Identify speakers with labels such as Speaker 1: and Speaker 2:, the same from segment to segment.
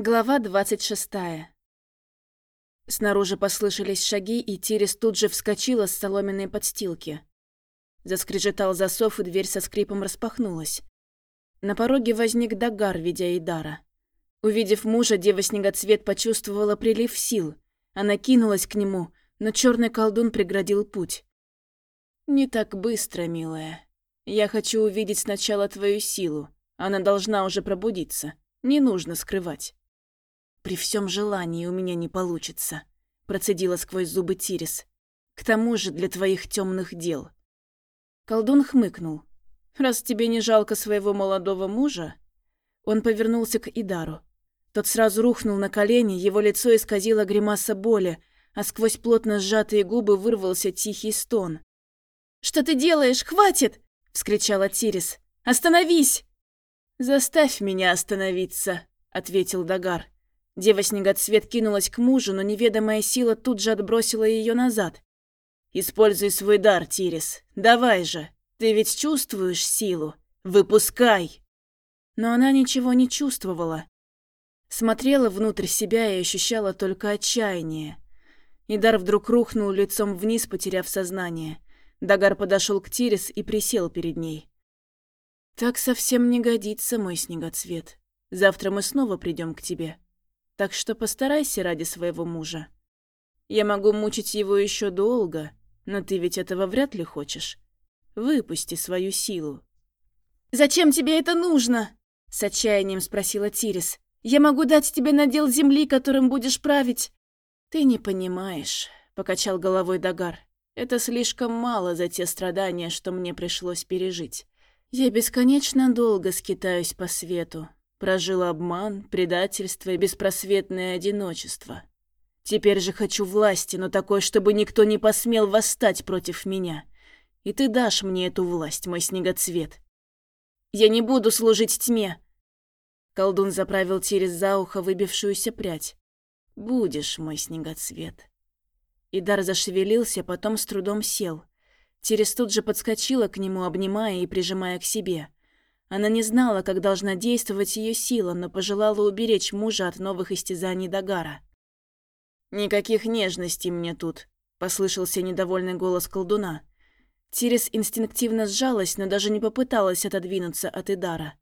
Speaker 1: Глава двадцать шестая. Снаружи послышались шаги, и Тирис тут же вскочила с соломенной подстилки. Заскрежетал засов, и дверь со скрипом распахнулась. На пороге возник Дагар, ведя Идара. Увидев мужа, дева-снегоцвет почувствовала прилив сил. Она кинулась к нему, но черный колдун преградил путь. «Не так быстро, милая. Я хочу увидеть сначала твою силу. Она должна уже пробудиться. Не нужно скрывать». «При всем желании у меня не получится», — процедила сквозь зубы Тирис. «К тому же для твоих темных дел». Колдун хмыкнул. «Раз тебе не жалко своего молодого мужа...» Он повернулся к Идару. Тот сразу рухнул на колени, его лицо исказило гримаса боли, а сквозь плотно сжатые губы вырвался тихий стон. «Что ты делаешь? Хватит!» — вскричала Тирис. «Остановись!» «Заставь меня остановиться», — ответил Дагар. Дева-снегоцвет кинулась к мужу, но неведомая сила тут же отбросила ее назад. «Используй свой дар, Тирис. Давай же. Ты ведь чувствуешь силу. Выпускай!» Но она ничего не чувствовала. Смотрела внутрь себя и ощущала только отчаяние. Идар вдруг рухнул лицом вниз, потеряв сознание. Дагар подошел к Тирис и присел перед ней. «Так совсем не годится, мой снегоцвет. Завтра мы снова придем к тебе. Так что постарайся ради своего мужа. Я могу мучить его еще долго, но ты ведь этого вряд ли хочешь. Выпусти свою силу. «Зачем тебе это нужно?» — с отчаянием спросила Тирис. «Я могу дать тебе надел земли, которым будешь править». «Ты не понимаешь», — покачал головой Дагар. «Это слишком мало за те страдания, что мне пришлось пережить. Я бесконечно долго скитаюсь по свету, Прожил обман, предательство и беспросветное одиночество. Теперь же хочу власти, но такой, чтобы никто не посмел восстать против меня. И ты дашь мне эту власть, мой снегоцвет. Я не буду служить тьме. Колдун заправил через за ухо выбившуюся прядь. Будешь, мой снегоцвет. Идар зашевелился, потом с трудом сел. Терес тут же подскочила к нему, обнимая и прижимая к себе. Она не знала, как должна действовать ее сила, но пожелала уберечь мужа от новых истязаний Дагара. «Никаких нежностей мне тут», — послышался недовольный голос колдуна. Тирис инстинктивно сжалась, но даже не попыталась отодвинуться от Идара.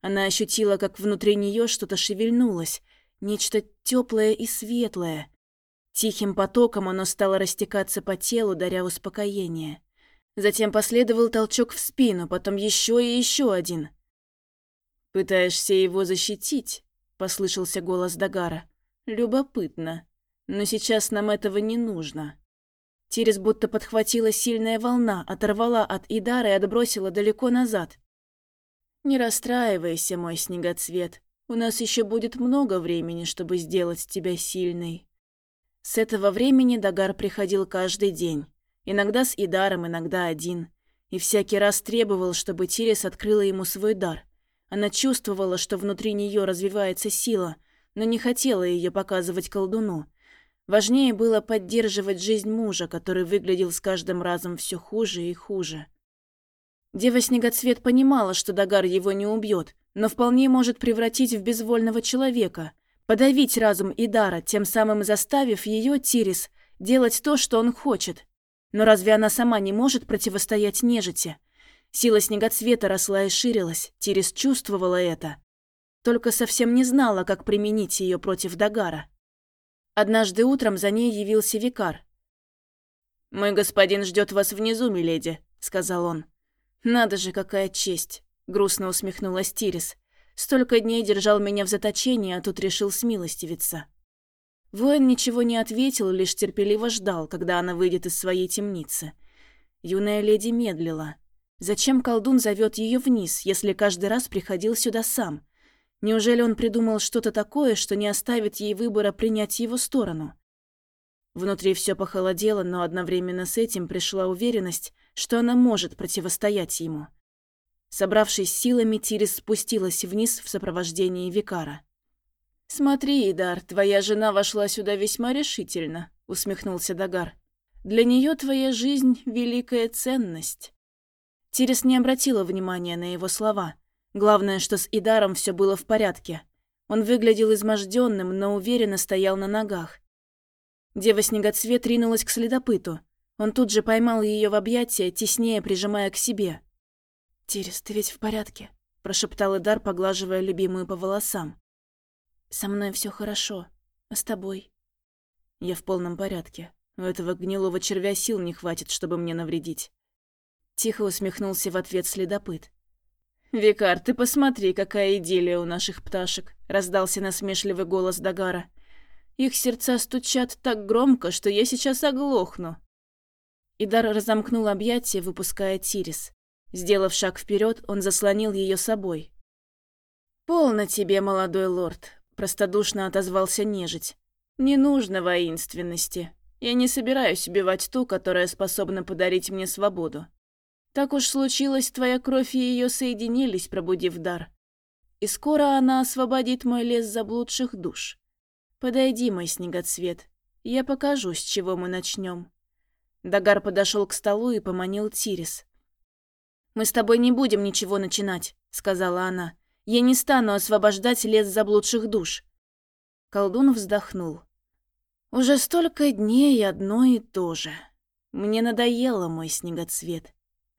Speaker 1: Она ощутила, как внутри нее что-то шевельнулось, нечто теплое и светлое. Тихим потоком оно стало растекаться по телу, даря успокоение. Затем последовал толчок в спину, потом еще и еще один. «Пытаешься его защитить?» — послышался голос Дагара. «Любопытно. Но сейчас нам этого не нужно». Тирис будто подхватила сильная волна, оторвала от Идара и отбросила далеко назад. «Не расстраивайся, мой снегоцвет. У нас еще будет много времени, чтобы сделать тебя сильной». С этого времени Дагар приходил каждый день. Иногда с Идаром, иногда один. И всякий раз требовал, чтобы Тирис открыла ему свой дар. Она чувствовала, что внутри нее развивается сила, но не хотела ее показывать колдуну. Важнее было поддерживать жизнь мужа, который выглядел с каждым разом все хуже и хуже. Дева-снегоцвет понимала, что Дагар его не убьет, но вполне может превратить в безвольного человека, подавить разум Идара, тем самым заставив ее, Тирис, делать то, что он хочет. Но разве она сама не может противостоять нежити? Сила снегоцвета росла и ширилась, Тирис чувствовала это. Только совсем не знала, как применить ее против Дагара. Однажды утром за ней явился викар. «Мой господин ждет вас внизу, миледи», — сказал он. «Надо же, какая честь!» — грустно усмехнулась Тирис. «Столько дней держал меня в заточении, а тут решил смилостивиться». Воин ничего не ответил, лишь терпеливо ждал, когда она выйдет из своей темницы. Юная леди медлила. Зачем колдун зовет ее вниз, если каждый раз приходил сюда сам? Неужели он придумал что-то такое, что не оставит ей выбора принять его сторону? Внутри все похолодело, но одновременно с этим пришла уверенность, что она может противостоять ему. Собравшись силами, Тирис спустилась вниз в сопровождении Викара. «Смотри, Идар, твоя жена вошла сюда весьма решительно», — усмехнулся Дагар. «Для нее твоя жизнь — великая ценность». Тирис не обратила внимания на его слова. Главное, что с Идаром все было в порядке. Он выглядел изможденным, но уверенно стоял на ногах. Дева-снегоцвет ринулась к следопыту. Он тут же поймал ее в объятия, теснее прижимая к себе. «Тирис, ты ведь в порядке?» – прошептал Идар, поглаживая любимую по волосам. «Со мной все хорошо. А с тобой?» «Я в полном порядке. У этого гнилого червя сил не хватит, чтобы мне навредить». Тихо усмехнулся в ответ следопыт. «Викар, ты посмотри, какая идиллия у наших пташек», — раздался насмешливый голос Дагара. «Их сердца стучат так громко, что я сейчас оглохну». Идар разомкнул объятия, выпуская Тирис. Сделав шаг вперед, он заслонил ее собой. «Полно тебе, молодой лорд», — простодушно отозвался нежить. «Не нужно воинственности. Я не собираюсь убивать ту, которая способна подарить мне свободу. Так уж случилось, твоя кровь и ее соединились, пробудив дар. И скоро она освободит мой лес заблудших душ. Подойди, мой снегоцвет, я покажу, с чего мы начнем. Дагар подошел к столу и поманил Тирис. «Мы с тобой не будем ничего начинать», — сказала она. «Я не стану освобождать лес заблудших душ». Колдун вздохнул. «Уже столько дней одно и то же. Мне надоело, мой снегоцвет.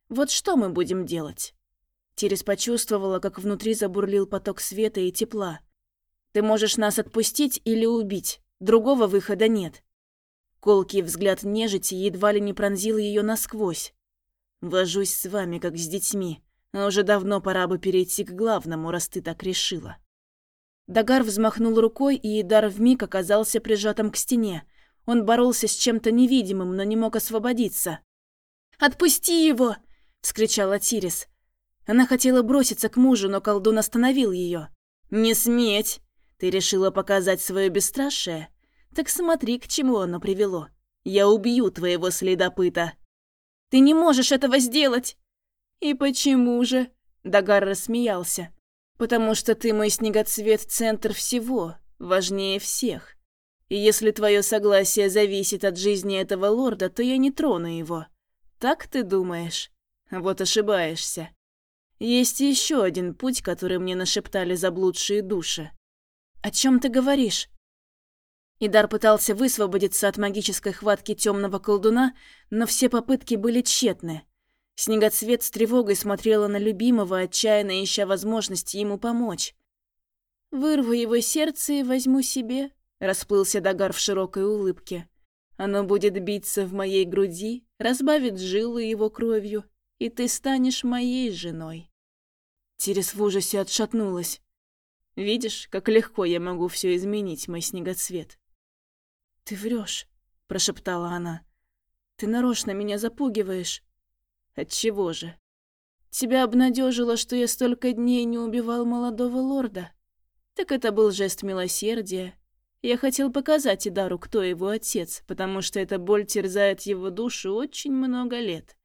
Speaker 1: Вот что мы будем делать?» Тирис почувствовала, как внутри забурлил поток света и тепла. «Ты можешь нас отпустить или убить. Другого выхода нет». Колкий взгляд нежити едва ли не пронзил ее насквозь. «Вожусь с вами, как с детьми, но уже давно пора бы перейти к главному, раз ты так решила». Дагар взмахнул рукой, и Идар вмиг оказался прижатым к стене. Он боролся с чем-то невидимым, но не мог освободиться. «Отпусти его!» Вскричала Тирис. Она хотела броситься к мужу, но колдун остановил ее. «Не сметь! Ты решила показать свое бесстрашие? Так смотри, к чему оно привело. Я убью твоего следопыта!» «Ты не можешь этого сделать!» «И почему же?» Дагар рассмеялся. «Потому что ты мой снегоцвет центр всего, важнее всех. И если твое согласие зависит от жизни этого лорда, то я не трону его. Так ты думаешь?» Вот ошибаешься. Есть еще один путь, который мне нашептали заблудшие души. О чем ты говоришь? Идар пытался высвободиться от магической хватки темного колдуна, но все попытки были тщетны. Снегоцвет с тревогой смотрела на любимого, отчаянно ища возможности ему помочь. «Вырву его сердце и возьму себе», — расплылся Дагар в широкой улыбке. «Оно будет биться в моей груди, разбавит жилы его кровью, и ты станешь моей женой». Тирис в ужасе отшатнулась. «Видишь, как легко я могу все изменить, мой снегоцвет?» «Ты врешь, прошептала она. «Ты нарочно меня запугиваешь». «Отчего же?» «Тебя обнадежило, что я столько дней не убивал молодого лорда?» «Так это был жест милосердия. Я хотел показать Идару, кто его отец, потому что эта боль терзает его душу очень много лет.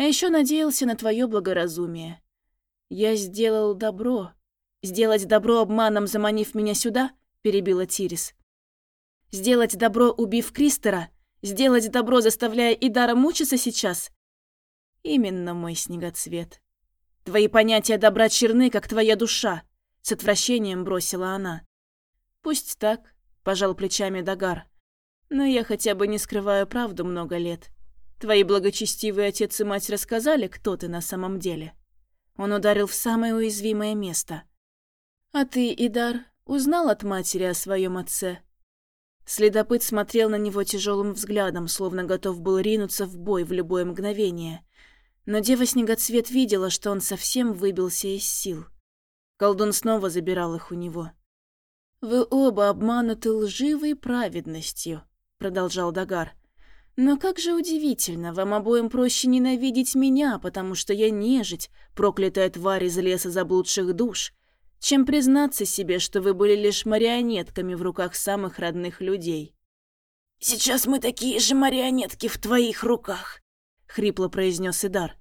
Speaker 1: А еще надеялся на твое благоразумие. Я сделал добро. Сделать добро обманом, заманив меня сюда, перебила Тирис. Сделать добро, убив Кристера? Сделать добро, заставляя Идара мучиться сейчас? Именно мой снегоцвет. Твои понятия добра черны, как твоя душа, с отвращением бросила она. Пусть так, пожал плечами Дагар. Но я хотя бы не скрываю правду много лет. Твои благочестивые отец и мать рассказали, кто ты на самом деле. Он ударил в самое уязвимое место. А ты, Идар, узнал от матери о своем отце? Следопыт смотрел на него тяжелым взглядом, словно готов был ринуться в бой в любое мгновение. Но дева Снегоцвет видела, что он совсем выбился из сил. Колдун снова забирал их у него. «Вы оба обмануты лживой праведностью», — продолжал Дагар. Но как же удивительно, вам обоим проще ненавидеть меня, потому что я нежить, проклятая тварь из леса заблудших душ, чем признаться себе, что вы были лишь марионетками в руках самых родных людей. «Сейчас мы такие же марионетки в твоих руках», — хрипло произнес Идар.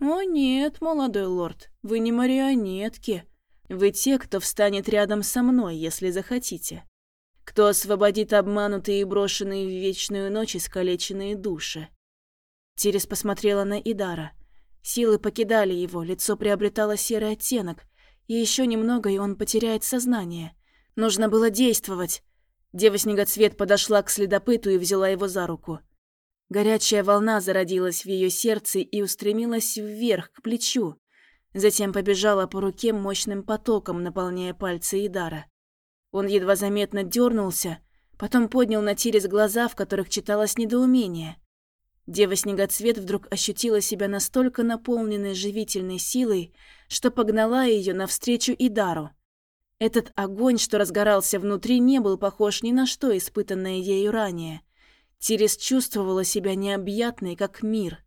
Speaker 1: «О нет, молодой лорд, вы не марионетки. Вы те, кто встанет рядом со мной, если захотите кто освободит обманутые и брошенные в вечную ночь искалеченные души. Тирис посмотрела на Идара. Силы покидали его, лицо приобретало серый оттенок, и еще немного, и он потеряет сознание. Нужно было действовать. Дева-снегоцвет подошла к следопыту и взяла его за руку. Горячая волна зародилась в ее сердце и устремилась вверх, к плечу. Затем побежала по руке мощным потоком, наполняя пальцы Идара. Он едва заметно дернулся, потом поднял на Тирис глаза, в которых читалось недоумение. Дева-снегоцвет вдруг ощутила себя настолько наполненной живительной силой, что погнала ее навстречу Идару. Этот огонь, что разгорался внутри, не был похож ни на что, испытанное ею ранее. Тирис чувствовала себя необъятной, как мир.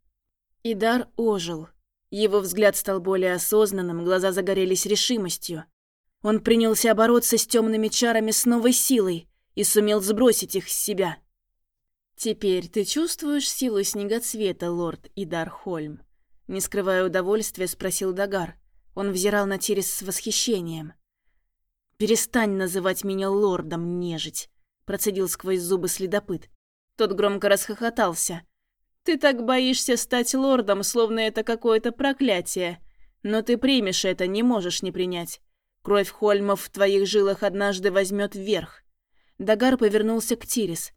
Speaker 1: Идар ожил. Его взгляд стал более осознанным, глаза загорелись решимостью. Он принялся бороться с темными чарами с новой силой и сумел сбросить их с себя. «Теперь ты чувствуешь силу снегоцвета, лорд Идар Хольм?» Не скрывая удовольствия, спросил Дагар. Он взирал на Тирис с восхищением. «Перестань называть меня лордом, нежить!» Процедил сквозь зубы следопыт. Тот громко расхохотался. «Ты так боишься стать лордом, словно это какое-то проклятие. Но ты примешь это, не можешь не принять. Кровь Хольмов в твоих жилах однажды возьмет вверх». Дагар повернулся к Тирис.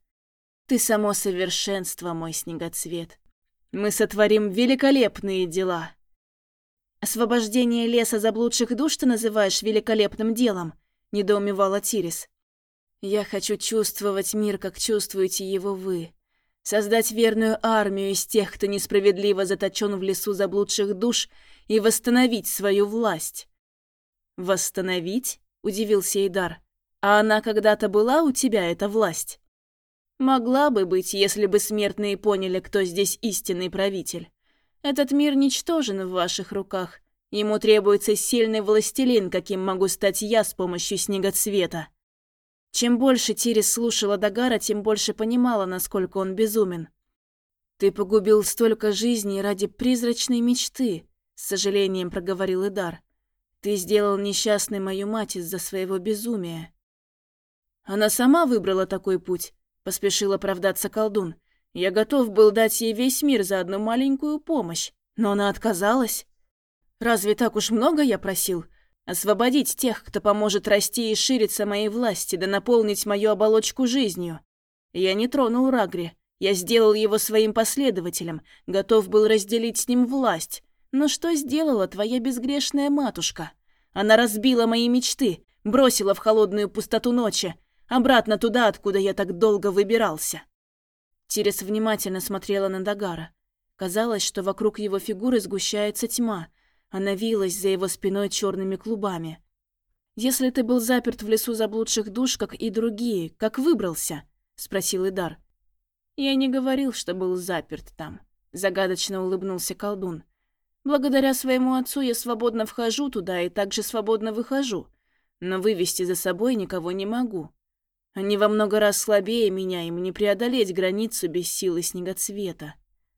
Speaker 1: «Ты само совершенство, мой снегоцвет. Мы сотворим великолепные дела». «Освобождение леса заблудших душ ты называешь великолепным делом?» – недоумевала Тирис. Я хочу чувствовать мир, как чувствуете его вы. Создать верную армию из тех, кто несправедливо заточен в лесу заблудших душ, и восстановить свою власть. «Восстановить?» – удивился Идар. «А она когда-то была у тебя, эта власть?» «Могла бы быть, если бы смертные поняли, кто здесь истинный правитель. Этот мир ничтожен в ваших руках. Ему требуется сильный властелин, каким могу стать я с помощью снегоцвета». Чем больше Тирис слушала Дагара, тем больше понимала, насколько он безумен. «Ты погубил столько жизней ради призрачной мечты», — с сожалением проговорил Идар. «Ты сделал несчастной мою мать из-за своего безумия». «Она сама выбрала такой путь», — поспешил оправдаться колдун. «Я готов был дать ей весь мир за одну маленькую помощь, но она отказалась. Разве так уж много я просил? Освободить тех, кто поможет расти и шириться моей власти, да наполнить мою оболочку жизнью. Я не тронул Рагри. Я сделал его своим последователем, готов был разделить с ним власть. Но что сделала твоя безгрешная матушка? Она разбила мои мечты, бросила в холодную пустоту ночи, обратно туда, откуда я так долго выбирался. Тирес внимательно смотрела на Дагара. Казалось, что вокруг его фигуры сгущается тьма, она вилась за его спиной черными клубами. «Если ты был заперт в лесу заблудших душ, как и другие, как выбрался?» — спросил Идар. «Я не говорил, что был заперт там», — загадочно улыбнулся колдун. «Благодаря своему отцу я свободно вхожу туда и также свободно выхожу, но вывести за собой никого не могу. Они во много раз слабее меня, им не преодолеть границу без силы снегоцвета».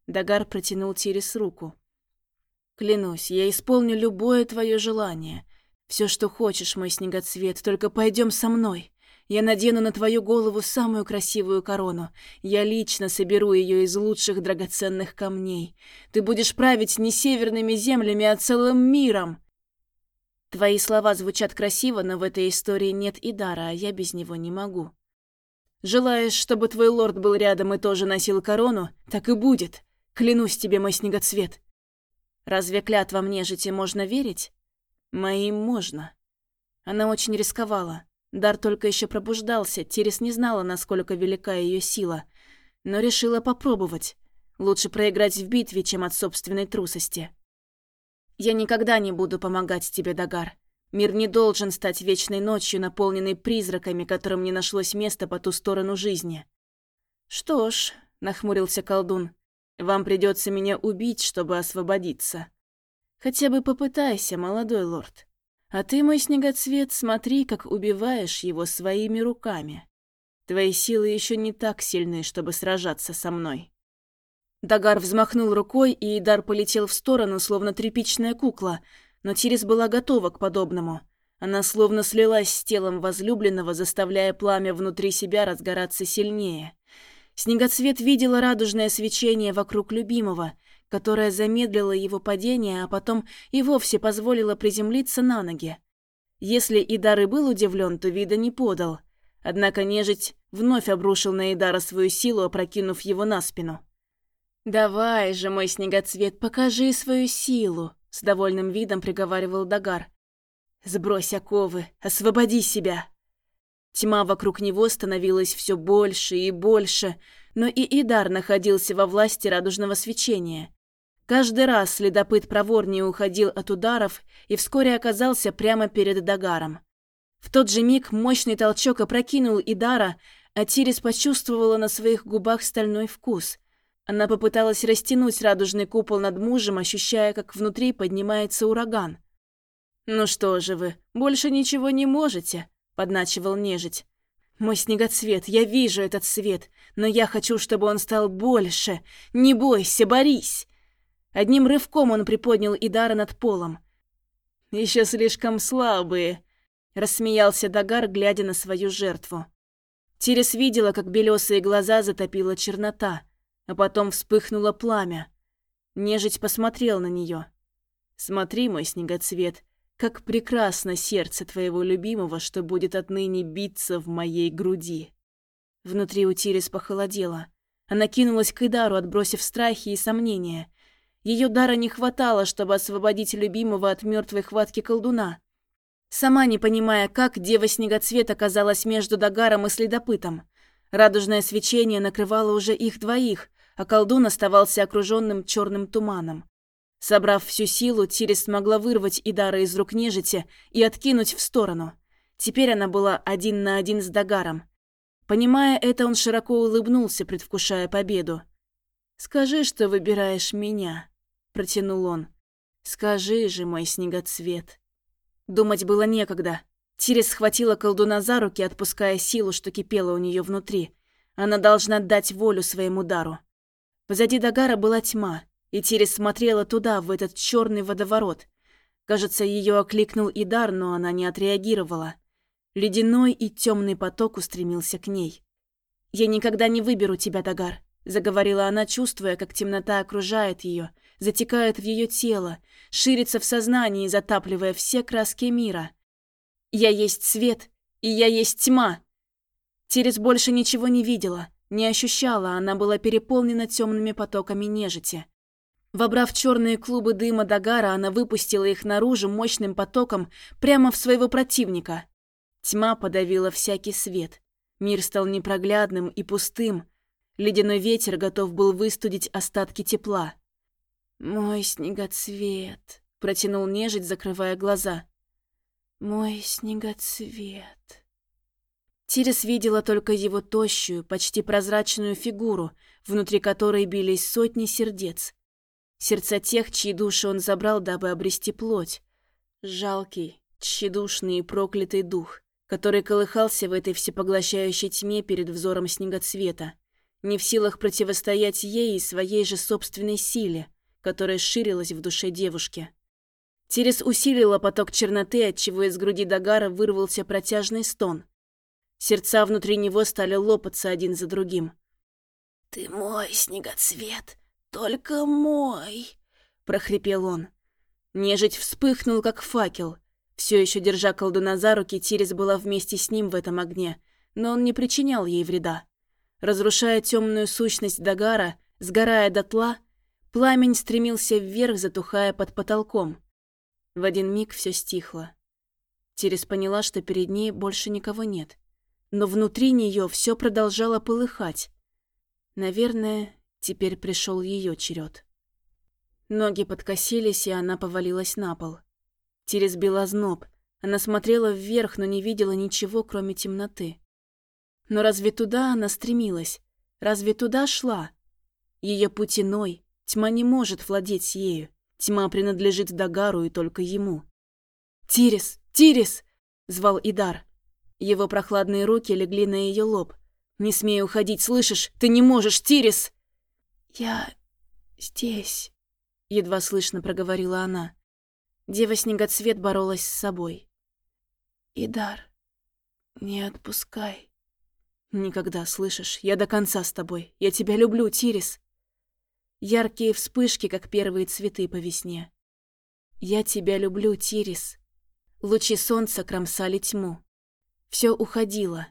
Speaker 1: Дагар протянул Тирис руку. Клянусь, я исполню любое твое желание. Все, что хочешь, мой снегоцвет, только пойдем со мной. Я надену на твою голову самую красивую корону. Я лично соберу ее из лучших драгоценных камней. Ты будешь править не северными землями, а целым миром. Твои слова звучат красиво, но в этой истории нет и дара, а я без него не могу. Желаешь, чтобы твой лорд был рядом и тоже носил корону? Так и будет. Клянусь тебе, мой снегоцвет. Разве клятвам нежити можно верить? Моим можно. Она очень рисковала. Дар только еще пробуждался, Терес не знала, насколько велика ее сила, но решила попробовать. Лучше проиграть в битве, чем от собственной трусости. «Я никогда не буду помогать тебе, Дагар. Мир не должен стать вечной ночью, наполненной призраками, которым не нашлось места по ту сторону жизни». «Что ж», — нахмурился колдун, вам придется меня убить, чтобы освободиться. Хотя бы попытайся, молодой лорд. А ты, мой снегоцвет, смотри, как убиваешь его своими руками. Твои силы еще не так сильны, чтобы сражаться со мной». Дагар взмахнул рукой, и Идар полетел в сторону, словно тряпичная кукла, но Тирис была готова к подобному. Она словно слилась с телом возлюбленного, заставляя пламя внутри себя разгораться сильнее. Снегоцвет видела радужное свечение вокруг любимого, которое замедлило его падение, а потом и вовсе позволило приземлиться на ноги. Если Идар и был удивлен, то вида не подал. Однако нежить вновь обрушил на Идара свою силу, опрокинув его на спину. «Давай же, мой снегоцвет, покажи свою силу!» С довольным видом приговаривал Дагар. «Сбрось оковы, освободи себя!» Тьма вокруг него становилась все больше и больше, но и Идар находился во власти радужного свечения. Каждый раз следопыт проворнее уходил от ударов и вскоре оказался прямо перед Дагаром. В тот же миг мощный толчок опрокинул Идара, а Тирис почувствовала на своих губах стальной вкус. Она попыталась растянуть радужный купол над мужем, ощущая, как внутри поднимается ураган. «Ну что же вы, больше ничего не можете», — подначивал нежить. «Мой снегоцвет, я вижу этот свет, но я хочу, чтобы он стал больше. Не бойся, борись!» Одним рывком он приподнял Идара над полом. Еще слишком слабые», — рассмеялся Дагар, глядя на свою жертву. Тирис видела, как белесые глаза затопила чернота, а потом вспыхнуло пламя. Нежить посмотрел на нее. «Смотри, мой снегоцвет, как прекрасно сердце твоего любимого, что будет отныне биться в моей груди». Внутри у Тирис похолодело. Она кинулась к Идару, отбросив страхи и сомнения. Ее дара не хватало, чтобы освободить любимого от мертвой хватки колдуна. Сама не понимая, как дева Снегоцвет оказалась между Дагаром и Следопытом. Радужное свечение накрывало уже их двоих, а колдун оставался окруженным черным туманом. Собрав всю силу, Тирис смогла вырвать Идара из рук нежити и откинуть в сторону. Теперь она была один на один с Дагаром. Понимая это, он широко улыбнулся, предвкушая победу. «Скажи, что выбираешь меня», протянул он. «Скажи же, мой снегоцвет». Думать было некогда. Тирис схватила колдуна за руки, отпуская силу, что кипела у нее внутри. Она должна дать волю своему дару. Позади Дагара была тьма, и Тирис смотрела туда, в этот черный водоворот. Кажется, ее окликнул Идар, но она не отреагировала. Ледяной и темный поток устремился к ней. «Я никогда не выберу тебя, Дагар», — заговорила она, чувствуя, как темнота окружает ее, затекает в ее тело, ширится в сознании, затапливая все краски мира. Я есть свет, и я есть тьма. Терес больше ничего не видела, не ощущала, она была переполнена темными потоками нежити. Вобрав черные клубы дыма Дагара, она выпустила их наружу мощным потоком прямо в своего противника. Тьма подавила всякий свет. Мир стал непроглядным и пустым. Ледяной ветер готов был выстудить остатки тепла. «Мой снегоцвет», — протянул нежить, закрывая глаза. «Мой снегоцвет». Тирис видела только его тощую, почти прозрачную фигуру, внутри которой бились сотни сердец. Сердца тех, чьи души он забрал, дабы обрести плоть. Жалкий, тщедушный и проклятый дух, который колыхался в этой всепоглощающей тьме перед взором снегоцвета, не в силах противостоять ей и своей же собственной силе — которая ширилась в душе девушки. Терес усилила поток черноты, отчего из груди Дагара вырвался протяжный стон. Сердца внутри него стали лопаться один за другим. «Ты мой, снегоцвет, только мой!» — прохрипел он. Нежить вспыхнул, как факел. Все еще держа колдуна за руки, Тирис была вместе с ним в этом огне, но он не причинял ей вреда. Разрушая темную сущность Дагара, сгорая дотла, Пламень стремился вверх, затухая под потолком. В один миг все стихло. Терес поняла, что перед ней больше никого нет. Но внутри нее все продолжало полыхать. Наверное, теперь пришел ее черед. Ноги подкосились, и она повалилась на пол. Терес била зноб. Она смотрела вверх, но не видела ничего, кроме темноты. Но разве туда она стремилась? Разве туда шла? Ее путь иной, Тьма не может владеть ею. Тьма принадлежит Дагару и только ему. «Тирис! Тирис!» — звал Идар. Его прохладные руки легли на ее лоб. «Не смей уходить, слышишь? Ты не можешь, Тирис!» «Я здесь», — едва слышно проговорила она. Дева-снегоцвет боролась с собой. «Идар, не отпускай». «Никогда, слышишь? Я до конца с тобой. Я тебя люблю, Тирис». Яркие вспышки, как первые цветы по весне. «Я тебя люблю, Тирис». Лучи солнца кромсали тьму. Все уходило.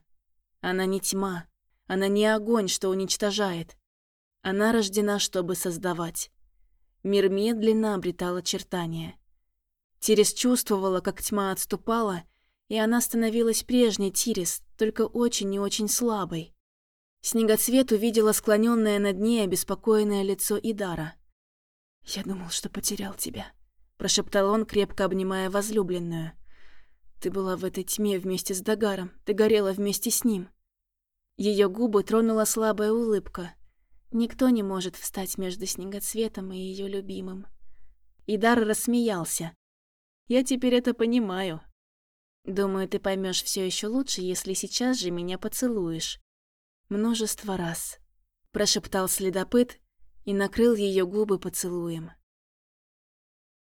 Speaker 1: Она не тьма. Она не огонь, что уничтожает. Она рождена, чтобы создавать. Мир медленно обретал очертания. Тирис чувствовала, как тьма отступала, и она становилась прежней Тирис, только очень и очень слабой. Снегоцвет увидела склоненное над ней обеспокоенное лицо Идара. «Я думал, что потерял тебя», — прошептал он, крепко обнимая возлюбленную. «Ты была в этой тьме вместе с Дагаром, ты горела вместе с ним». Ее губы тронула слабая улыбка. Никто не может встать между Снегоцветом и ее любимым. Идар рассмеялся. «Я теперь это понимаю. Думаю, ты поймешь все еще лучше, если сейчас же меня поцелуешь множество раз. Прошептал следопыт и накрыл ее губы поцелуем.